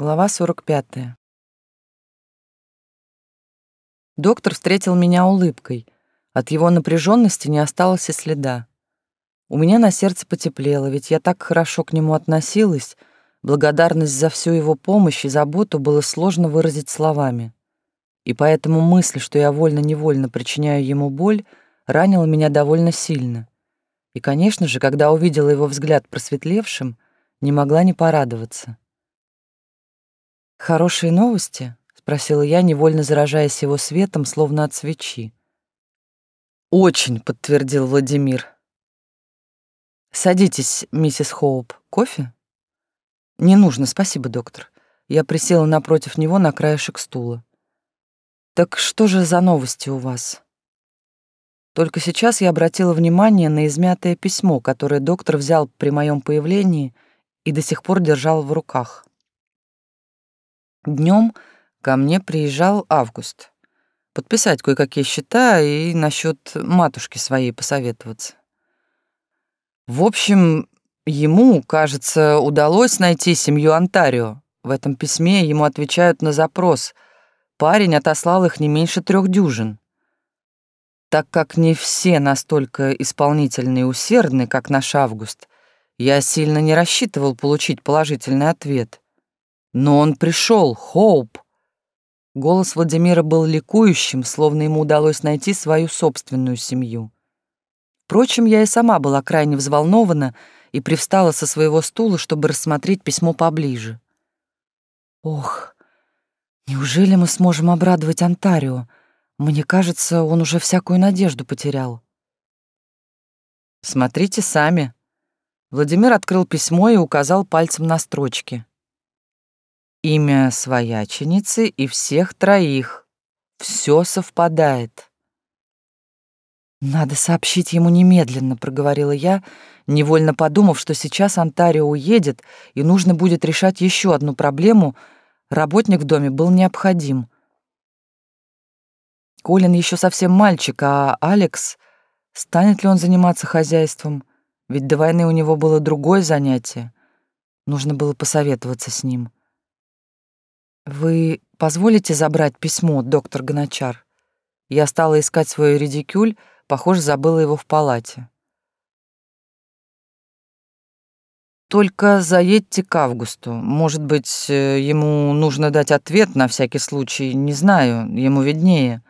Глава 45. Доктор встретил меня улыбкой. От его напряженности не осталось и следа. У меня на сердце потеплело, ведь я так хорошо к нему относилась. Благодарность за всю его помощь и заботу было сложно выразить словами. И поэтому мысль, что я вольно-невольно причиняю ему боль, ранила меня довольно сильно. И, конечно же, когда увидела его взгляд просветлевшим, не могла не порадоваться. «Хорошие новости?» — спросила я, невольно заражаясь его светом, словно от свечи. «Очень», — подтвердил Владимир. «Садитесь, миссис Хоуп. Кофе?» «Не нужно, спасибо, доктор». Я присела напротив него на краешек стула. «Так что же за новости у вас?» Только сейчас я обратила внимание на измятое письмо, которое доктор взял при моем появлении и до сих пор держал в руках. Днем ко мне приезжал Август. Подписать кое-какие счета и насчет матушки своей посоветоваться. В общем, ему, кажется, удалось найти семью Онтарио. В этом письме ему отвечают на запрос. Парень отослал их не меньше трех дюжин. Так как не все настолько исполнительны и усердны, как наш Август, я сильно не рассчитывал получить положительный ответ. Но он пришел, Хоуп. Голос Владимира был ликующим, словно ему удалось найти свою собственную семью. Впрочем, я и сама была крайне взволнована и привстала со своего стула, чтобы рассмотреть письмо поближе. Ох, неужели мы сможем обрадовать Онтарио? Мне кажется, он уже всякую надежду потерял. Смотрите сами. Владимир открыл письмо и указал пальцем на строчки. Имя свояченицы и всех троих. Все совпадает. «Надо сообщить ему немедленно», — проговорила я, невольно подумав, что сейчас Онтарио уедет, и нужно будет решать еще одну проблему. Работник в доме был необходим. Колин еще совсем мальчик, а Алекс... Станет ли он заниматься хозяйством? Ведь до войны у него было другое занятие. Нужно было посоветоваться с ним. «Вы позволите забрать письмо, доктор Гоночар?» Я стала искать свой редикюль, похоже, забыла его в палате. «Только заедьте к Августу. Может быть, э, ему нужно дать ответ на всякий случай, не знаю, ему виднее.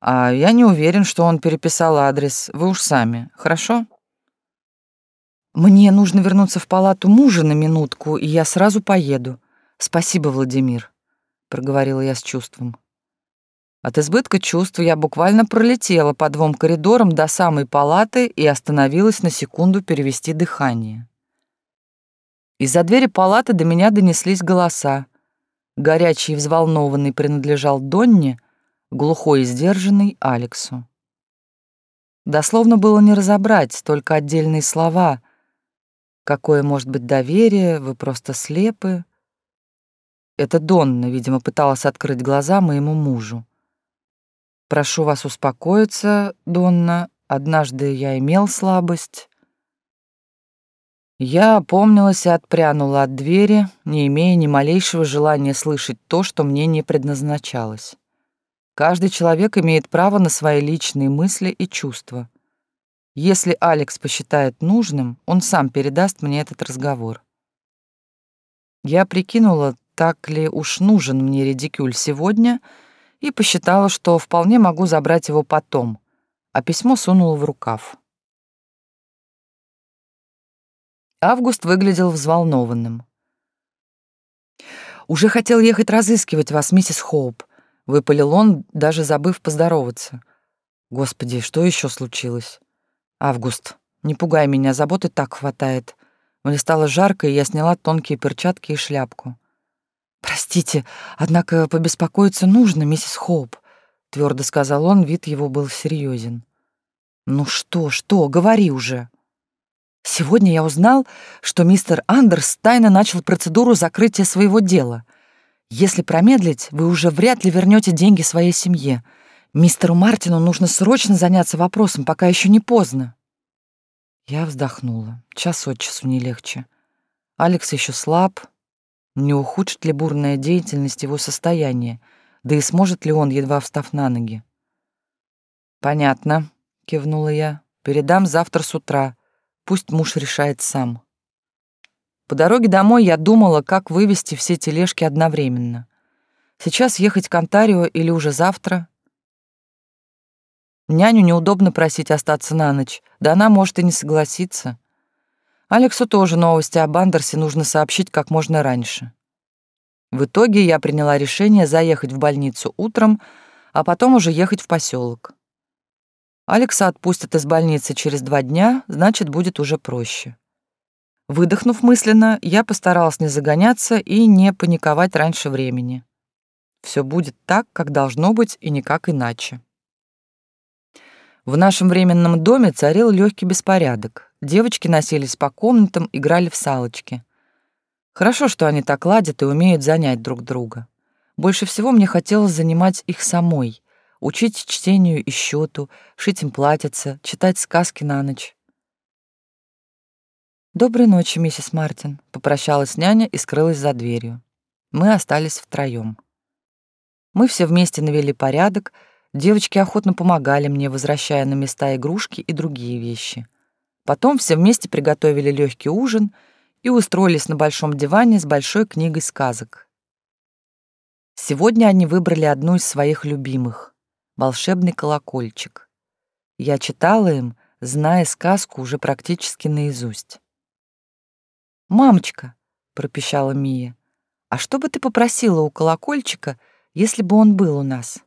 А я не уверен, что он переписал адрес. Вы уж сами, хорошо?» «Мне нужно вернуться в палату мужа на минутку, и я сразу поеду. Спасибо, Владимир» проговорила я с чувством. От избытка чувств я буквально пролетела по двум коридорам до самой палаты и остановилась на секунду перевести дыхание. Из-за двери палаты до меня донеслись голоса. Горячий и взволнованный принадлежал Донне, глухой и сдержанный — Алексу. Дословно было не разобрать, только отдельные слова. Какое может быть доверие, вы просто слепы. Это Донна, видимо, пыталась открыть глаза моему мужу. «Прошу вас успокоиться, Донна. Однажды я имел слабость». Я опомнилась и отпрянула от двери, не имея ни малейшего желания слышать то, что мне не предназначалось. Каждый человек имеет право на свои личные мысли и чувства. Если Алекс посчитает нужным, он сам передаст мне этот разговор. Я прикинула, так ли уж нужен мне редикюль сегодня, и посчитала, что вполне могу забрать его потом, а письмо сунула в рукав. Август выглядел взволнованным. «Уже хотел ехать разыскивать вас, миссис Хоуп», — выпалил он, даже забыв поздороваться. «Господи, что еще случилось?» «Август, не пугай меня, заботы так хватает». Мне стало жарко, и я сняла тонкие перчатки и шляпку. «Простите, однако побеспокоиться нужно, миссис Хоуп», — твердо сказал он, вид его был серьезен. «Ну что, что, говори уже». «Сегодня я узнал, что мистер Андерс тайно начал процедуру закрытия своего дела. Если промедлить, вы уже вряд ли вернете деньги своей семье. Мистеру Мартину нужно срочно заняться вопросом, пока еще не поздно». Я вздохнула. Час от часу не легче. Алекс еще слаб, Не ухудшит ли бурная деятельность его состояние, да и сможет ли он, едва встав на ноги? «Понятно», — кивнула я. «Передам завтра с утра. Пусть муж решает сам». По дороге домой я думала, как вывести все тележки одновременно. Сейчас ехать к Онтарио или уже завтра? Няню неудобно просить остаться на ночь, да она может и не согласиться. Алексу тоже новости об Андерсе нужно сообщить как можно раньше. В итоге я приняла решение заехать в больницу утром, а потом уже ехать в поселок. Алекса отпустят из больницы через два дня, значит, будет уже проще. Выдохнув мысленно, я постаралась не загоняться и не паниковать раньше времени. Все будет так, как должно быть, и никак иначе. В нашем временном доме царил легкий беспорядок. Девочки носились по комнатам, играли в салочки. Хорошо, что они так ладят и умеют занять друг друга. Больше всего мне хотелось занимать их самой, учить чтению и счету, шить им платьица, читать сказки на ночь. «Доброй ночи, миссис Мартин», — попрощалась няня и скрылась за дверью. Мы остались втроем. Мы все вместе навели порядок, девочки охотно помогали мне, возвращая на места игрушки и другие вещи. Потом все вместе приготовили легкий ужин и устроились на большом диване с большой книгой сказок. Сегодня они выбрали одну из своих любимых — «Волшебный колокольчик». Я читала им, зная сказку уже практически наизусть. «Мамочка», — пропищала Мия, — «а что бы ты попросила у колокольчика, если бы он был у нас?»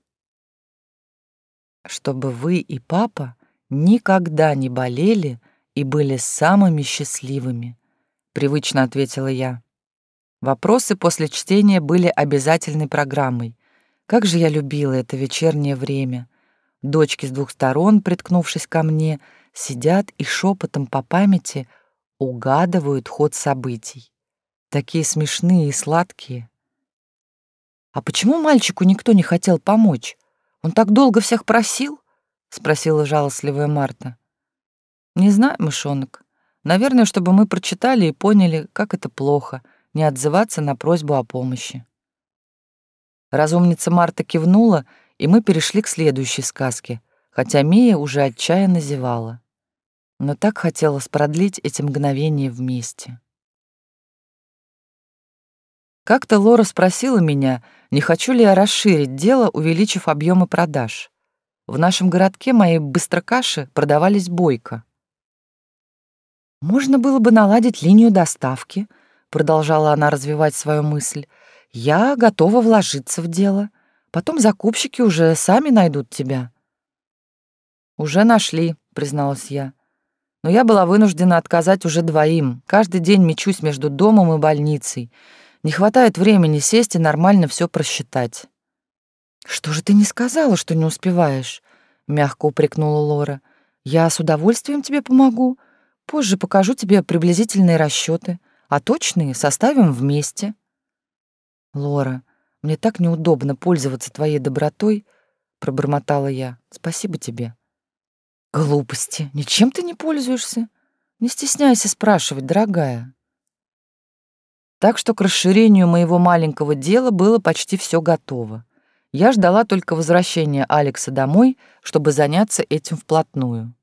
«Чтобы вы и папа никогда не болели и были самыми счастливыми», — привычно ответила я. Вопросы после чтения были обязательной программой. Как же я любила это вечернее время. Дочки с двух сторон, приткнувшись ко мне, сидят и шепотом по памяти угадывают ход событий. Такие смешные и сладкие. «А почему мальчику никто не хотел помочь? Он так долго всех просил?» — спросила жалостливая Марта. «Не знаю, мышонок. Наверное, чтобы мы прочитали и поняли, как это плохо — не отзываться на просьбу о помощи». Разумница Марта кивнула, и мы перешли к следующей сказке, хотя Мия уже отчаянно зевала но так хотелось продлить эти мгновения вместе. Как-то Лора спросила меня, не хочу ли я расширить дело, увеличив объемы продаж. В нашем городке мои быстрокаши продавались бойко. «Можно было бы наладить линию доставки», — продолжала она развивать свою мысль. «Я готова вложиться в дело. Потом закупщики уже сами найдут тебя». «Уже нашли», — призналась я но я была вынуждена отказать уже двоим. Каждый день мечусь между домом и больницей. Не хватает времени сесть и нормально все просчитать. «Что же ты не сказала, что не успеваешь?» — мягко упрекнула Лора. «Я с удовольствием тебе помогу. Позже покажу тебе приблизительные расчеты, а точные составим вместе». «Лора, мне так неудобно пользоваться твоей добротой», — пробормотала я. «Спасибо тебе». Глупости. Ничем ты не пользуешься. Не стесняйся спрашивать, дорогая. Так что к расширению моего маленького дела было почти все готово. Я ждала только возвращения Алекса домой, чтобы заняться этим вплотную.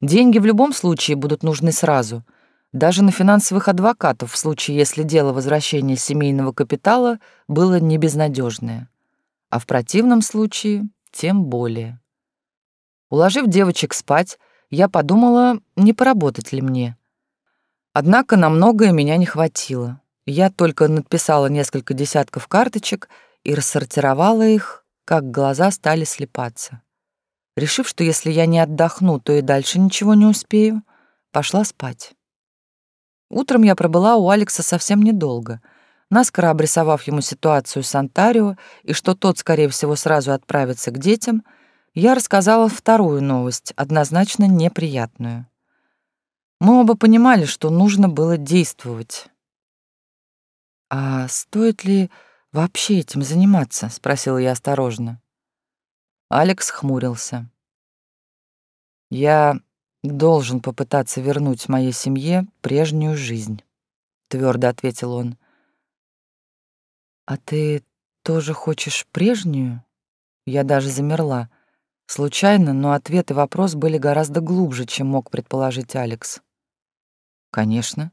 Деньги в любом случае будут нужны сразу, даже на финансовых адвокатов в случае, если дело возвращения семейного капитала было не безнадежное. А в противном случае тем более. Уложив девочек спать, я подумала, не поработать ли мне. Однако на многое меня не хватило. Я только написала несколько десятков карточек и рассортировала их, как глаза стали слепаться. Решив, что если я не отдохну, то и дальше ничего не успею, пошла спать. Утром я пробыла у Алекса совсем недолго, наскоро обрисовав ему ситуацию с Онтарио и что тот, скорее всего, сразу отправится к детям — я рассказала вторую новость, однозначно неприятную. Мы оба понимали, что нужно было действовать. «А стоит ли вообще этим заниматься?» — спросила я осторожно. Алекс хмурился. «Я должен попытаться вернуть моей семье прежнюю жизнь», — твердо ответил он. «А ты тоже хочешь прежнюю?» Я даже замерла. Случайно, но ответ и вопрос были гораздо глубже, чем мог предположить Алекс. «Конечно.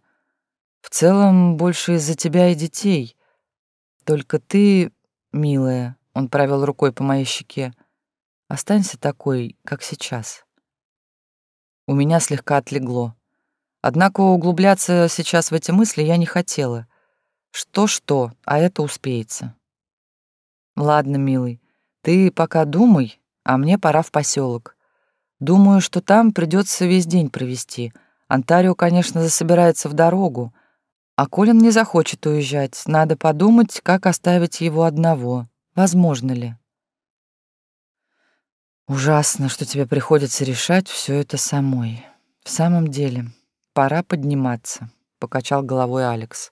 В целом, больше из-за тебя и детей. Только ты, милая, — он провел рукой по моей щеке, — останься такой, как сейчас». У меня слегка отлегло. Однако углубляться сейчас в эти мысли я не хотела. Что-что, а это успеется. Ладно, милый, ты пока думай, а мне пора в поселок. Думаю, что там придется весь день провести. Антарио, конечно, засобирается в дорогу, а Колин не захочет уезжать. Надо подумать, как оставить его одного. Возможно ли? Ужасно, что тебе приходится решать все это самой. В самом деле, пора подниматься, покачал головой Алекс.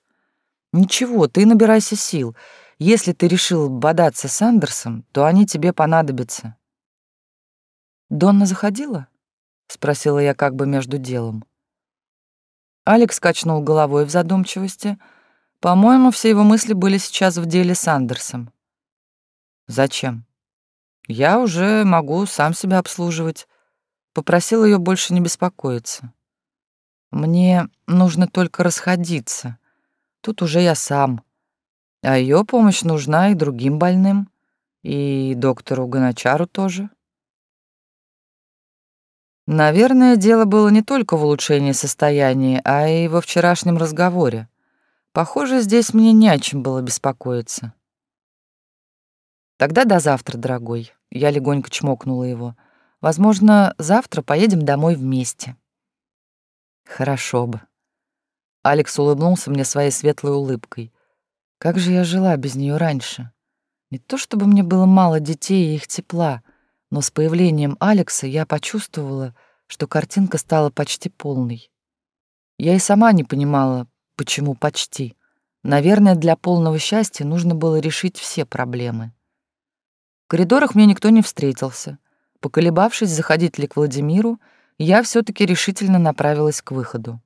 Ничего, ты набирайся сил. Если ты решил бодаться с Андерсом, то они тебе понадобятся. Донна заходила? спросила я как бы между делом. Алекс качнул головой в задумчивости. По-моему, все его мысли были сейчас в деле с Андерсом. Зачем? Я уже могу сам себя обслуживать. Попросил ее больше не беспокоиться. Мне нужно только расходиться. Тут уже я сам. А ее помощь нужна и другим больным, и доктору Ганачару тоже. Наверное, дело было не только в улучшении состояния, а и во вчерашнем разговоре. Похоже, здесь мне не о чем было беспокоиться. Тогда до завтра, дорогой. Я легонько чмокнула его. Возможно, завтра поедем домой вместе. Хорошо бы. Алекс улыбнулся мне своей светлой улыбкой. Как же я жила без нее раньше? Не то чтобы мне было мало детей и их тепла, но с появлением Алекса я почувствовала, что картинка стала почти полной. Я и сама не понимала, почему почти. Наверное, для полного счастья нужно было решить все проблемы. Коридорах мне никто не встретился. Поколебавшись, заходить ли к Владимиру, я все таки решительно направилась к выходу.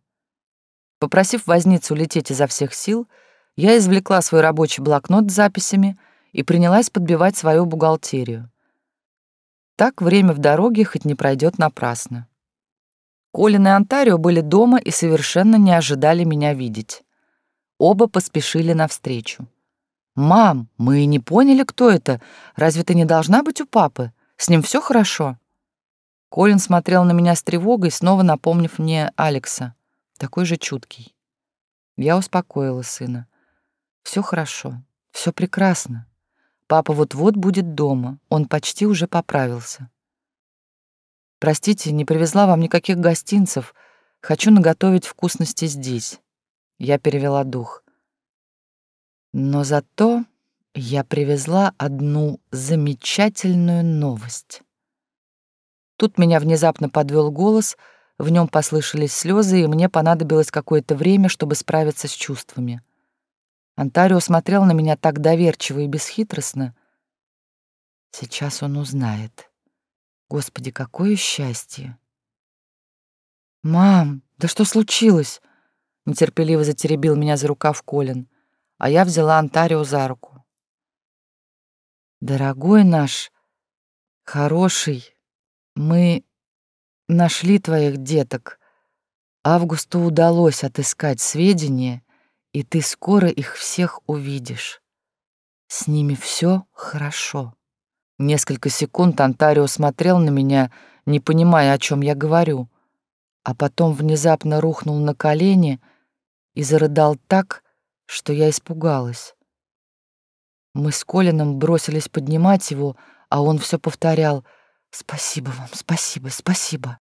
Попросив возницу лететь изо всех сил, я извлекла свой рабочий блокнот с записями и принялась подбивать свою бухгалтерию. Так время в дороге хоть не пройдет напрасно. Колин и Антарио были дома и совершенно не ожидали меня видеть. Оба поспешили навстречу. «Мам, мы и не поняли, кто это. Разве ты не должна быть у папы? С ним все хорошо?» Колин смотрел на меня с тревогой, снова напомнив мне Алекса, такой же чуткий. Я успокоила сына. Все хорошо, все прекрасно. Папа вот-вот будет дома, он почти уже поправился. Простите, не привезла вам никаких гостинцев. Хочу наготовить вкусности здесь. Я перевела дух. Но зато я привезла одну замечательную новость. Тут меня внезапно подвел голос, в нем послышались слезы, и мне понадобилось какое-то время, чтобы справиться с чувствами. Антарио смотрел на меня так доверчиво и бесхитростно. Сейчас он узнает. Господи, какое счастье! «Мам, да что случилось?» Нетерпеливо затеребил меня за рукав Колин а я взяла Антарио за руку. «Дорогой наш, хороший, мы нашли твоих деток. Августу удалось отыскать сведения, и ты скоро их всех увидишь. С ними все хорошо». Несколько секунд Антарио смотрел на меня, не понимая, о чем я говорю, а потом внезапно рухнул на колени и зарыдал так, что я испугалась. Мы с Колином бросились поднимать его, а он все повторял «Спасибо вам, спасибо, спасибо».